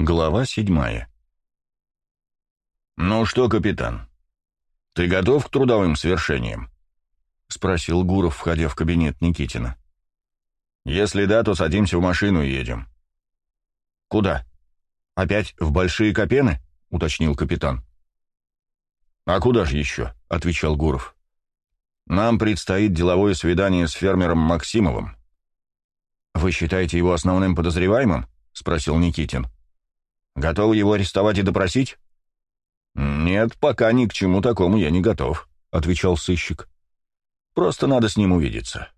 Глава седьмая. «Ну что, капитан, ты готов к трудовым свершениям?» — спросил Гуров, входя в кабинет Никитина. «Если да, то садимся в машину и едем». «Куда? Опять в Большие Копены?» — уточнил капитан. «А куда же еще?» — отвечал Гуров. «Нам предстоит деловое свидание с фермером Максимовым». «Вы считаете его основным подозреваемым?» — спросил Никитин. Готовы его арестовать и допросить?» «Нет, пока ни к чему такому я не готов», — отвечал сыщик. «Просто надо с ним увидеться».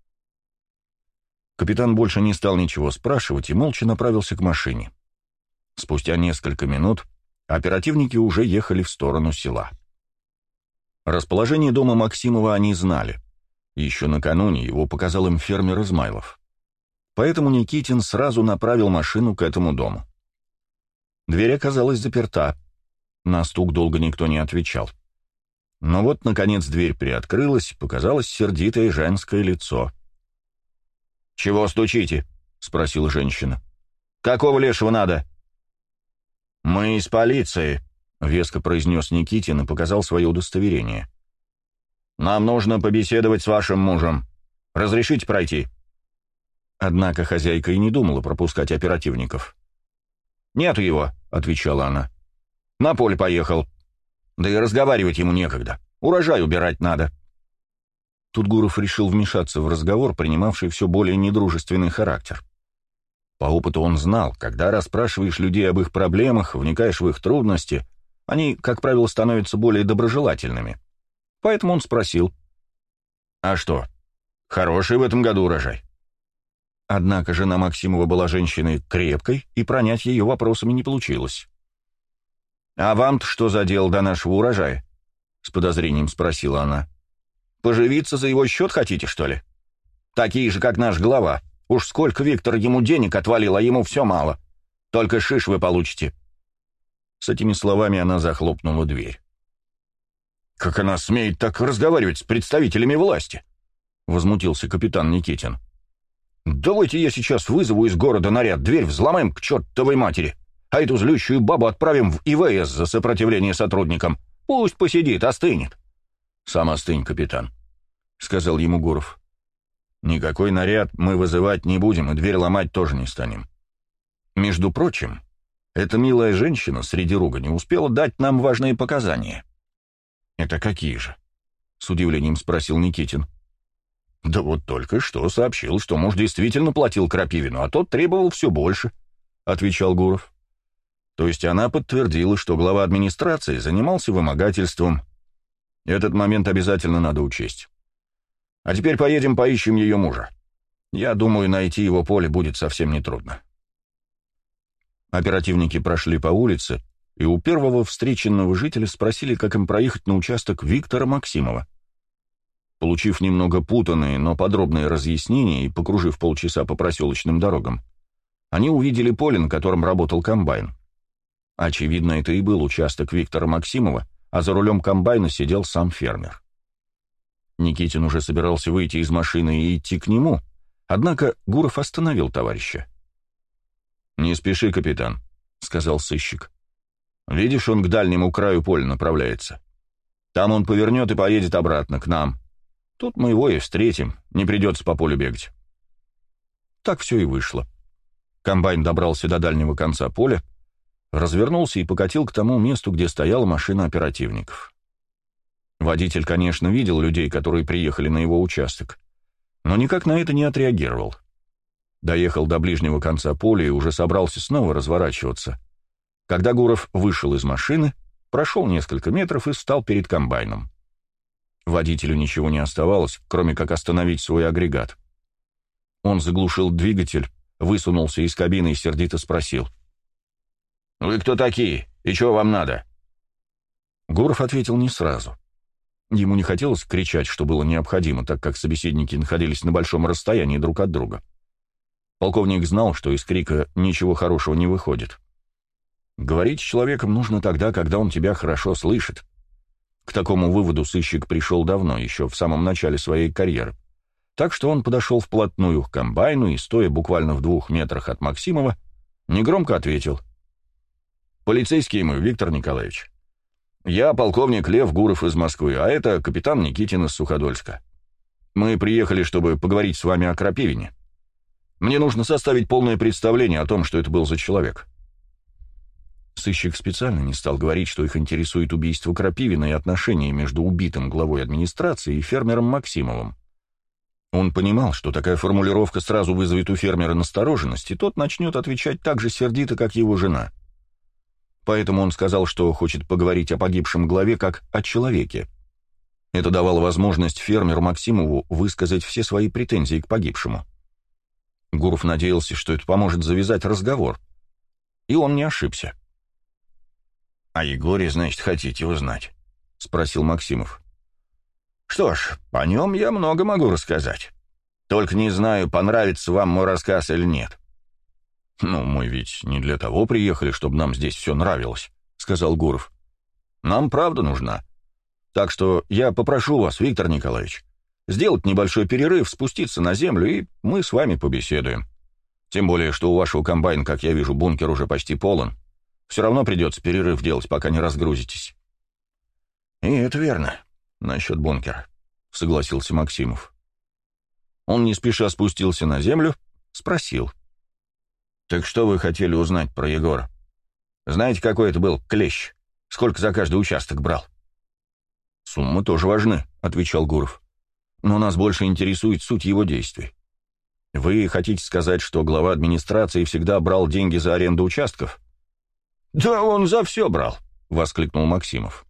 Капитан больше не стал ничего спрашивать и молча направился к машине. Спустя несколько минут оперативники уже ехали в сторону села. Расположение дома Максимова они знали. Еще накануне его показал им фермер Измайлов. Поэтому Никитин сразу направил машину к этому дому. Дверь оказалась заперта. На стук долго никто не отвечал. Но вот, наконец, дверь приоткрылась, показалось сердитое женское лицо. «Чего стучите?» — спросила женщина. «Какого лешего надо?» «Мы из полиции», — веско произнес Никитин и показал свое удостоверение. «Нам нужно побеседовать с вашим мужем. Разрешите пройти?» Однако хозяйка и не думала пропускать оперативников. «Нету его», — отвечала она. «На поле поехал. Да и разговаривать ему некогда. Урожай убирать надо». Тут Гуров решил вмешаться в разговор, принимавший все более недружественный характер. По опыту он знал, когда расспрашиваешь людей об их проблемах, вникаешь в их трудности, они, как правило, становятся более доброжелательными. Поэтому он спросил. «А что, хороший в этом году урожай?» Однако жена Максимова была женщиной крепкой, и пронять ее вопросами не получилось. «А вам-то что за дело до нашего урожая?» — с подозрением спросила она. «Поживиться за его счет хотите, что ли? Такие же, как наш глава. Уж сколько Виктор ему денег отвалил, а ему все мало. Только шиш вы получите». С этими словами она захлопнула дверь. «Как она смеет так разговаривать с представителями власти?» — возмутился капитан Никитин. «Давайте я сейчас вызову из города наряд, дверь взломаем к чертовой матери, а эту злющую бабу отправим в ИВС за сопротивление сотрудникам. Пусть посидит, остынет». «Сам остынь, капитан», — сказал ему Гуров. «Никакой наряд мы вызывать не будем и дверь ломать тоже не станем. Между прочим, эта милая женщина среди ругани успела дать нам важные показания». «Это какие же?» — с удивлением спросил Никитин. Да вот только что сообщил, что муж действительно платил Крапивину, а тот требовал все больше, — отвечал Гуров. То есть она подтвердила, что глава администрации занимался вымогательством. Этот момент обязательно надо учесть. А теперь поедем поищем ее мужа. Я думаю, найти его поле будет совсем нетрудно. Оперативники прошли по улице, и у первого встреченного жителя спросили, как им проехать на участок Виктора Максимова. Получив немного путанные, но подробные разъяснения и покружив полчаса по проселочным дорогам, они увидели поле, на котором работал комбайн. Очевидно, это и был участок Виктора Максимова, а за рулем комбайна сидел сам фермер. Никитин уже собирался выйти из машины и идти к нему, однако Гуров остановил товарища. «Не спеши, капитан», — сказал сыщик. «Видишь, он к дальнему краю поля направляется. Там он повернет и поедет обратно, к нам. Тут мы его и встретим, не придется по полю бегать. Так все и вышло. Комбайн добрался до дальнего конца поля, развернулся и покатил к тому месту, где стояла машина оперативников. Водитель, конечно, видел людей, которые приехали на его участок, но никак на это не отреагировал. Доехал до ближнего конца поля и уже собрался снова разворачиваться. Когда Гуров вышел из машины, прошел несколько метров и встал перед комбайном. Водителю ничего не оставалось, кроме как остановить свой агрегат. Он заглушил двигатель, высунулся из кабины и сердито спросил. «Вы кто такие? И чего вам надо?» Гуров ответил не сразу. Ему не хотелось кричать, что было необходимо, так как собеседники находились на большом расстоянии друг от друга. Полковник знал, что из крика ничего хорошего не выходит. Говорить с человеком нужно тогда, когда он тебя хорошо слышит. К такому выводу сыщик пришел давно, еще в самом начале своей карьеры. Так что он подошел вплотную к комбайну и, стоя буквально в двух метрах от Максимова, негромко ответил. Полицейский мы, Виктор Николаевич. Я полковник Лев Гуров из Москвы, а это капитан Никитин из Суходольска. Мы приехали, чтобы поговорить с вами о Крапивине. Мне нужно составить полное представление о том, что это был за человек». Сыщик специально не стал говорить, что их интересует убийство Крапивина и отношения между убитым главой администрации и фермером Максимовым. Он понимал, что такая формулировка сразу вызовет у фермера настороженность, и тот начнет отвечать так же сердито, как его жена. Поэтому он сказал, что хочет поговорить о погибшем главе как о человеке. Это давало возможность фермеру Максимову высказать все свои претензии к погибшему. Гуров надеялся, что это поможет завязать разговор. И он не ошибся. «О Егоре, значит, хотите узнать?» — спросил Максимов. «Что ж, по нем я много могу рассказать. Только не знаю, понравится вам мой рассказ или нет». «Ну, мы ведь не для того приехали, чтобы нам здесь все нравилось», — сказал Гуров. «Нам правда нужна. Так что я попрошу вас, Виктор Николаевич, сделать небольшой перерыв, спуститься на землю, и мы с вами побеседуем. Тем более, что у вашего комбайна, как я вижу, бункер уже почти полон. Все равно придется перерыв делать, пока не разгрузитесь». «И это верно, насчет бункера», — согласился Максимов. Он не спеша спустился на землю, спросил. «Так что вы хотели узнать про Егора? Знаете, какой это был клещ? Сколько за каждый участок брал?» «Суммы тоже важны», — отвечал Гуров. «Но нас больше интересует суть его действий. Вы хотите сказать, что глава администрации всегда брал деньги за аренду участков?» «Да он за все брал», — воскликнул Максимов.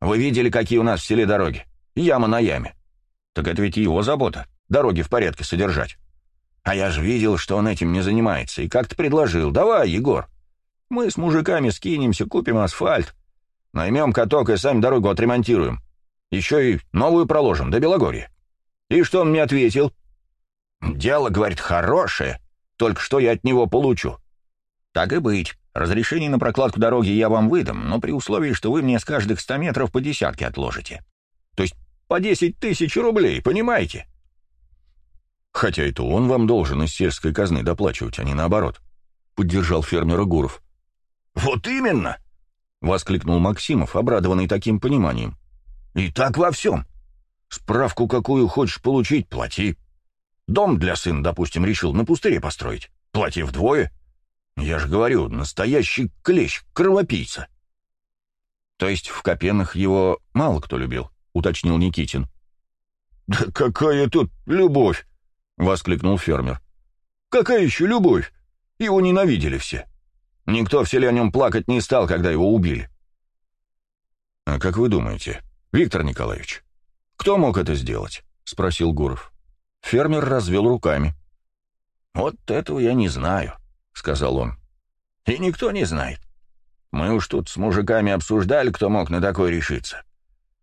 «Вы видели, какие у нас в селе дороги? Яма на яме. Так это ведь его забота, дороги в порядке содержать. А я же видел, что он этим не занимается, и как-то предложил. Давай, Егор, мы с мужиками скинемся, купим асфальт, наймем каток и сами дорогу отремонтируем. Еще и новую проложим до Белогорья. И что он мне ответил? Дело, говорит, хорошее, только что я от него получу. Так и быть. Разрешение на прокладку дороги я вам выдам, но при условии, что вы мне с каждых ста метров по десятке отложите. То есть по десять тысяч рублей, понимаете? Хотя это он вам должен из сельской казны доплачивать, а не наоборот, — поддержал фермера Гуров. Вот именно! — воскликнул Максимов, обрадованный таким пониманием. И так во всем. Справку какую хочешь получить — плати. Дом для сына, допустим, решил на пустыре построить. Плати вдвое — я же говорю, настоящий клещ, кровопийца. То есть в Копенах его мало кто любил, уточнил Никитин. Да какая тут любовь! воскликнул фермер. Какая еще любовь? Его ненавидели все. Никто в селе о нем плакать не стал, когда его убили. «А как вы думаете, Виктор Николаевич, кто мог это сделать?» — спросил Гуров. Фермер развел руками. «Вот этого я не знаю. — сказал он. «И никто не знает. Мы уж тут с мужиками обсуждали, кто мог на такое решиться.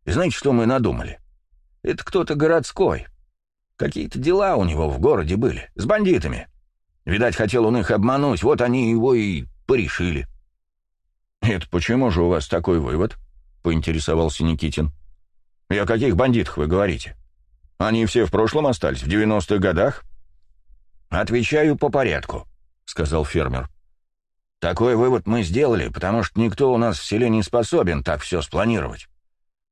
И знаете, что мы надумали? Это кто-то городской. Какие-то дела у него в городе были, с бандитами. Видать, хотел он их обмануть, вот они его и порешили». «Это почему же у вас такой вывод?» — поинтересовался Никитин. «И о каких бандитах вы говорите? Они все в прошлом остались, в девяностых годах?» «Отвечаю по порядку сказал фермер. «Такой вывод мы сделали, потому что никто у нас в селе не способен так все спланировать.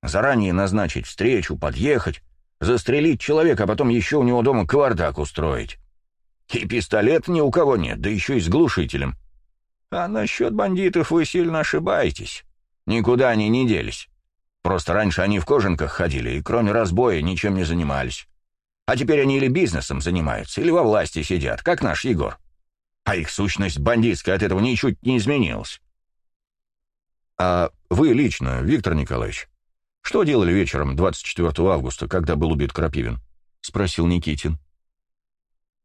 Заранее назначить встречу, подъехать, застрелить человека, а потом еще у него дома кавардак устроить. И пистолет ни у кого нет, да еще и с глушителем. А насчет бандитов вы сильно ошибаетесь. Никуда они не делись. Просто раньше они в кожанках ходили и кроме разбоя ничем не занимались. А теперь они или бизнесом занимаются, или во власти сидят, как наш Егор а их сущность бандитская от этого ничуть не изменилась. А вы лично, Виктор Николаевич, что делали вечером 24 августа, когда был убит Крапивин? Спросил Никитин.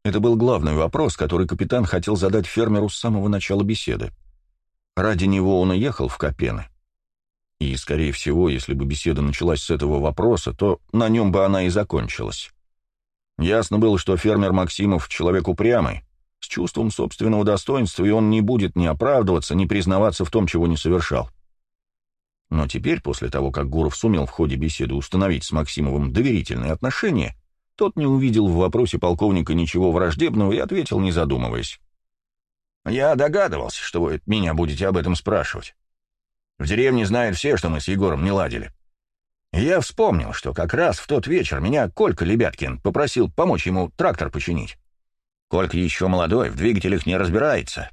Это был главный вопрос, который капитан хотел задать фермеру с самого начала беседы. Ради него он и ехал в Копены. И, скорее всего, если бы беседа началась с этого вопроса, то на нем бы она и закончилась. Ясно было, что фермер Максимов — человек упрямый, чувством собственного достоинства, и он не будет ни оправдываться, ни признаваться в том, чего не совершал. Но теперь, после того, как Гуров сумел в ходе беседы установить с Максимовым доверительные отношения, тот не увидел в вопросе полковника ничего враждебного и ответил, не задумываясь. Я догадывался, что вы меня будете об этом спрашивать. В деревне знают все, что мы с Егором не ладили. Я вспомнил, что как раз в тот вечер меня Колька Лебяткин попросил помочь ему трактор починить. Колька еще молодой, в двигателях не разбирается.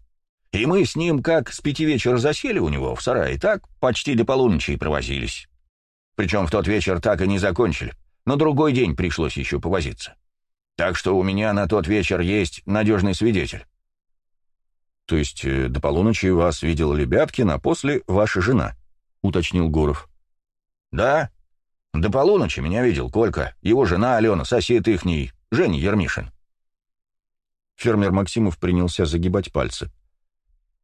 И мы с ним как с пяти вечера засели у него в сарае, так почти до полуночи и провозились. Причем в тот вечер так и не закончили. На другой день пришлось еще повозиться. Так что у меня на тот вечер есть надежный свидетель. То есть э, до полуночи вас видел Лебяткин, а после ваша жена, уточнил Гуров. Да, до полуночи меня видел Колька, его жена Алена, сосед ихний, Женя Ермишин. Фермер Максимов принялся загибать пальцы.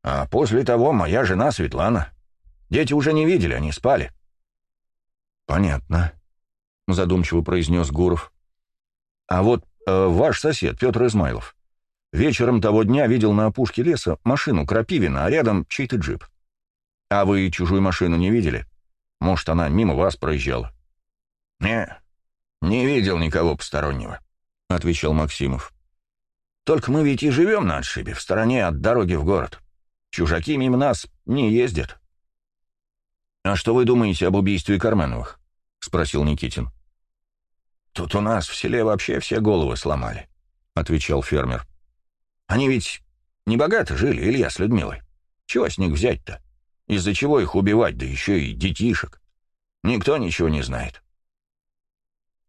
А после того моя жена Светлана. Дети уже не видели, они спали. Понятно, задумчиво произнес Гуров. А вот э, ваш сосед, Петр Измайлов, вечером того дня видел на опушке леса машину Крапивина, а рядом чей-то джип. А вы чужую машину не видели? Может, она мимо вас проезжала? «Не, не видел никого постороннего», — отвечал Максимов. «Только мы ведь и живем на отшибе, в стороне от дороги в город. Чужаки мимо нас не ездят». «А что вы думаете об убийстве Кармановых?» — спросил Никитин. «Тут у нас в селе вообще все головы сломали», — отвечал фермер. «Они ведь не богато жили, Илья с Людмилой. Чего с них взять-то? Из-за чего их убивать, да еще и детишек? Никто ничего не знает».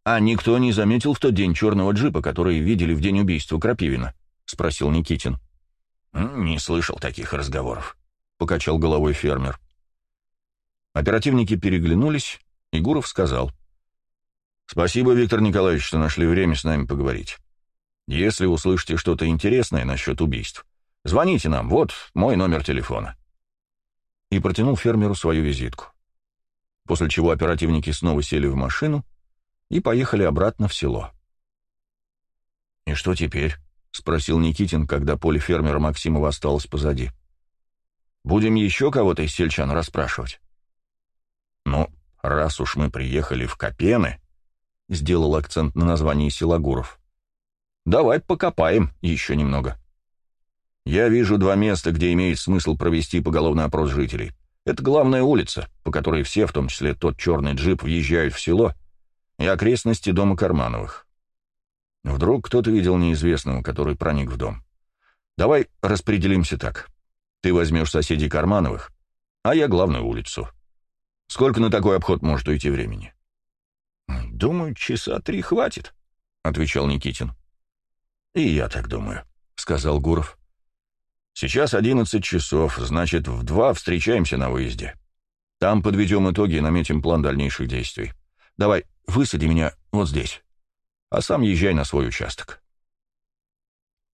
«А никто не заметил в тот день черного джипа, который видели в день убийства Крапивина?» — спросил Никитин. «Не слышал таких разговоров», — покачал головой фермер. Оперативники переглянулись, и Гуров сказал. «Спасибо, Виктор Николаевич, что нашли время с нами поговорить. Если услышите что-то интересное насчет убийств, звоните нам, вот мой номер телефона». И протянул фермеру свою визитку. После чего оперативники снова сели в машину и поехали обратно в село. «И что теперь?» — спросил Никитин, когда поле фермера Максимова осталось позади. «Будем еще кого-то из сельчан расспрашивать?» «Ну, раз уж мы приехали в Копены», — сделал акцент на названии села Гуров, — «давай покопаем еще немного. Я вижу два места, где имеет смысл провести поголовный опрос жителей. Это главная улица, по которой все, в том числе тот черный джип, въезжают в село, и окрестности дома Кармановых. Вдруг кто-то видел неизвестного, который проник в дом. Давай распределимся так. Ты возьмешь соседей Кармановых, а я главную улицу. Сколько на такой обход может уйти времени? «Думаю, часа три хватит», — отвечал Никитин. «И я так думаю», — сказал Гуров. «Сейчас одиннадцать часов, значит, в два встречаемся на выезде. Там подведем итоги и наметим план дальнейших действий. Давай, высади меня вот здесь, а сам езжай на свой участок».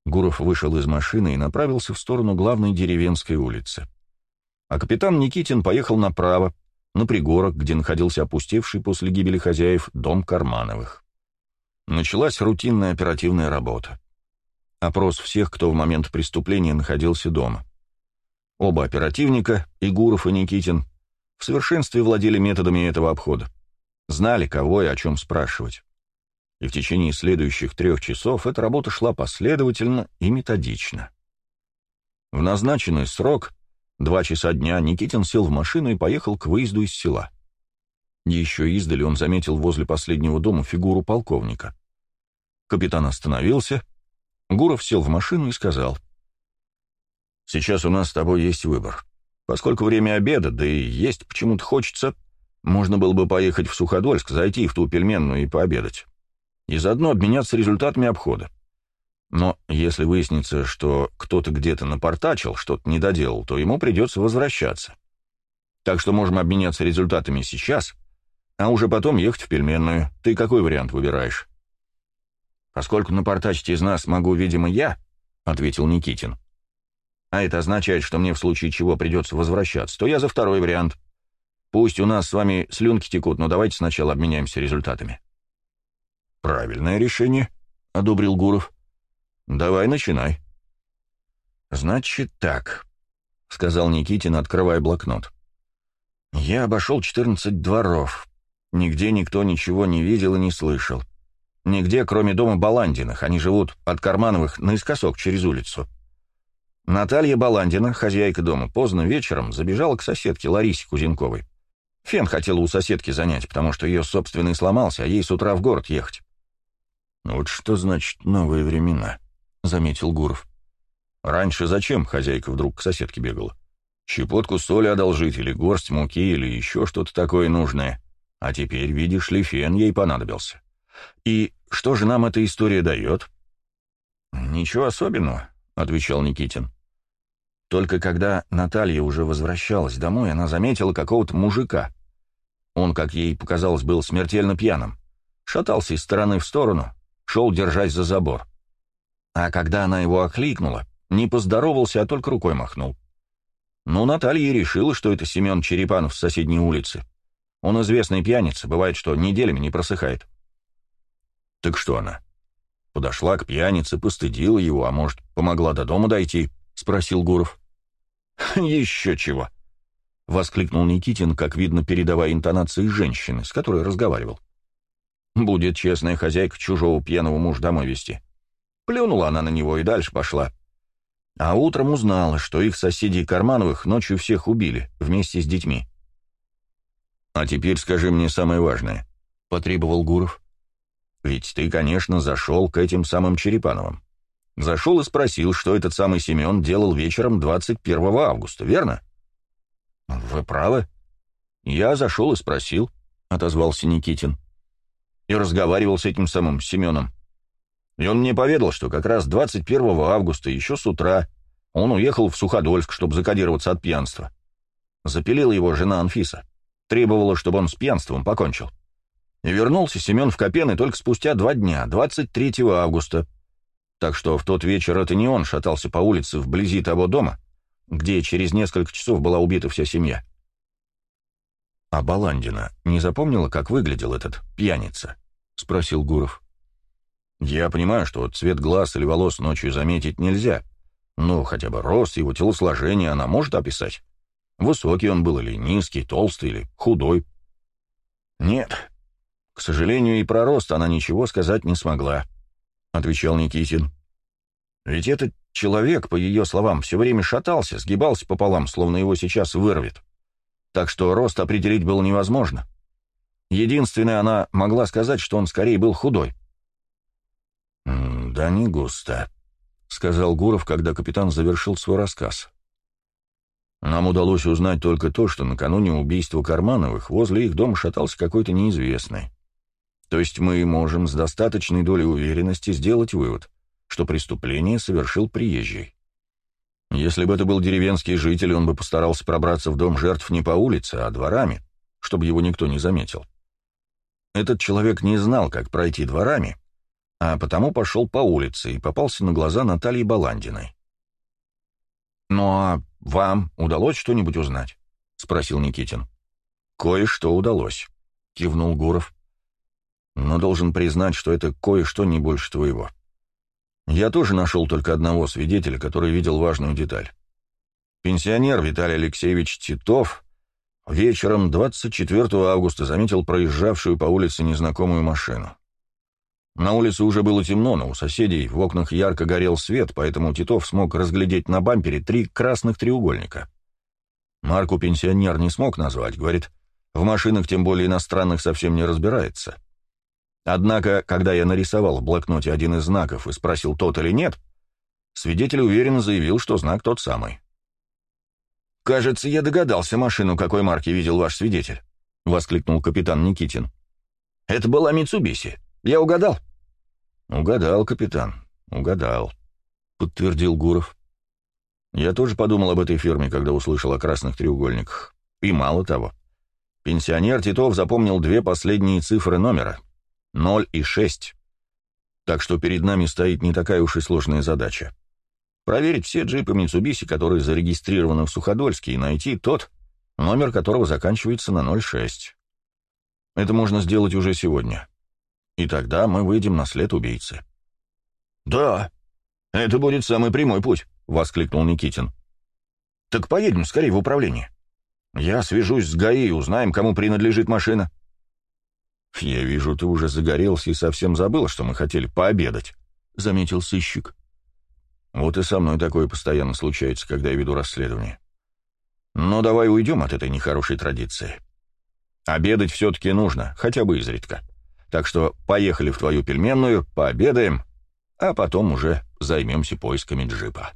Гуров вышел из машины и направился в сторону главной деревенской улицы. А капитан Никитин поехал направо, на пригорок, где находился опустевший после гибели хозяев дом Кармановых. Началась рутинная оперативная работа. Опрос всех, кто в момент преступления находился дома. Оба оперативника, и Гуров, и Никитин, в совершенстве владели методами этого обхода. Знали, кого и о чем спрашивать. И в течение следующих трех часов эта работа шла последовательно и методично. В назначенный срок Два часа дня Никитин сел в машину и поехал к выезду из села. Еще издали он заметил возле последнего дома фигуру полковника. Капитан остановился, Гуров сел в машину и сказал. «Сейчас у нас с тобой есть выбор. Поскольку время обеда, да и есть почему-то хочется, можно было бы поехать в Суходольск, зайти в ту пельменную и пообедать. И заодно обменяться результатами обхода. Но если выяснится, что кто-то где-то напортачил, что-то не доделал, то ему придется возвращаться. Так что можем обменяться результатами сейчас, а уже потом ехать в пельменную. Ты какой вариант выбираешь? «Поскольку напортачить из нас могу, видимо, я», — ответил Никитин. «А это означает, что мне в случае чего придется возвращаться, то я за второй вариант. Пусть у нас с вами слюнки текут, но давайте сначала обменяемся результатами». «Правильное решение», — одобрил Гуров. «Давай, начинай». «Значит так», — сказал Никитин, открывая блокнот. «Я обошел четырнадцать дворов. Нигде никто ничего не видел и не слышал. Нигде, кроме дома Баландиных. Они живут от Кармановых наискосок через улицу. Наталья Баландина, хозяйка дома, поздно вечером забежала к соседке Ларисе Кузенковой. Фен хотела у соседки занять, потому что ее собственный сломался, а ей с утра в город ехать. «Вот что значит новые времена», — заметил Гуров. «Раньше зачем хозяйка вдруг к соседке бегала? Щепотку соли одолжить или горсть муки или еще что-то такое нужное. А теперь, видишь ли, фен ей понадобился. И что же нам эта история дает?» «Ничего особенного», — отвечал Никитин. Только когда Наталья уже возвращалась домой, она заметила какого-то мужика. Он, как ей показалось, был смертельно пьяным. Шатался из стороны в сторону, шел, держась за забор. А когда она его окликнула, не поздоровался, а только рукой махнул. Ну, Наталья решила, что это Семен Черепанов с соседней улицы. Он известный пьяница, бывает, что неделями не просыхает. Так что она? Подошла к пьянице, постыдила его, а может, помогла до дома дойти? — спросил Гуров. «Еще чего!» — воскликнул Никитин, как видно, передавая интонации женщины, с которой разговаривал. «Будет честная хозяйка чужого пьяного мужа домой вести». Плюнула она на него и дальше пошла. А утром узнала, что их соседей Кармановых ночью всех убили, вместе с детьми. «А теперь скажи мне самое важное», — потребовал Гуров. «Ведь ты, конечно, зашел к этим самым Черепановым. Зашел и спросил, что этот самый Семен делал вечером 21 августа, верно? «Вы правы. Я зашел и спросил», — отозвался Никитин. И разговаривал с этим самым Семеном. И он мне поведал, что как раз 21 августа, еще с утра, он уехал в Суходольск, чтобы закодироваться от пьянства. Запилила его жена Анфиса. Требовала, чтобы он с пьянством покончил. И вернулся Семен в Копены только спустя два дня, 23 августа, так что в тот вечер это не он шатался по улице вблизи того дома, где через несколько часов была убита вся семья. «А Баландина не запомнила, как выглядел этот пьяница?» — спросил Гуров. «Я понимаю, что цвет глаз или волос ночью заметить нельзя, но хотя бы рост его телосложение она может описать. Высокий он был или низкий, толстый или худой?» «Нет, к сожалению, и про рост она ничего сказать не смогла», — отвечал Никитин. Ведь этот человек, по ее словам, все время шатался, сгибался пополам, словно его сейчас вырвет. Так что рост определить было невозможно. Единственное, она могла сказать, что он скорее был худой. «Да не густо», — сказал Гуров, когда капитан завершил свой рассказ. «Нам удалось узнать только то, что накануне убийства Кармановых возле их дома шатался какой-то неизвестный. То есть мы можем с достаточной долей уверенности сделать вывод что преступление совершил приезжий. Если бы это был деревенский житель, он бы постарался пробраться в дом жертв не по улице, а дворами, чтобы его никто не заметил. Этот человек не знал, как пройти дворами, а потому пошел по улице и попался на глаза Натальи Баландиной. «Ну а вам удалось что-нибудь узнать?» — спросил Никитин. «Кое-что удалось», — кивнул Гуров. «Но должен признать, что это кое-что не больше твоего. Я тоже нашел только одного свидетеля, который видел важную деталь. Пенсионер Виталий Алексеевич Титов вечером 24 августа заметил проезжавшую по улице незнакомую машину. На улице уже было темно, но у соседей в окнах ярко горел свет, поэтому Титов смог разглядеть на бампере три красных треугольника. Марку пенсионер не смог назвать, говорит, в машинах, тем более иностранных, совсем не разбирается. Однако, когда я нарисовал в блокноте один из знаков и спросил, тот или нет, свидетель уверенно заявил, что знак тот самый. «Кажется, я догадался машину, какой марки видел ваш свидетель», — воскликнул капитан Никитин. «Это была Митсубиси. Я угадал?» «Угадал, капитан, угадал», — подтвердил Гуров. «Я тоже подумал об этой фирме, когда услышал о красных треугольниках. И мало того. Пенсионер Титов запомнил две последние цифры номера — 0 и 6. Так что перед нами стоит не такая уж и сложная задача. Проверить все джипы Mitsubishi, которые зарегистрированы в Суходольске, и найти тот, номер которого заканчивается на 06. Это можно сделать уже сегодня. И тогда мы выйдем на след убийцы. «Да, это будет самый прямой путь», — воскликнул Никитин. «Так поедем скорее в управление. Я свяжусь с ГАИ и узнаем, кому принадлежит машина». «Я вижу, ты уже загорелся и совсем забыл, что мы хотели пообедать», — заметил сыщик. Вот и со мной такое постоянно случается, когда я веду расследование. Но давай уйдем от этой нехорошей традиции. Обедать все-таки нужно, хотя бы изредка. Так что поехали в твою пельменную, пообедаем, а потом уже займемся поисками джипа.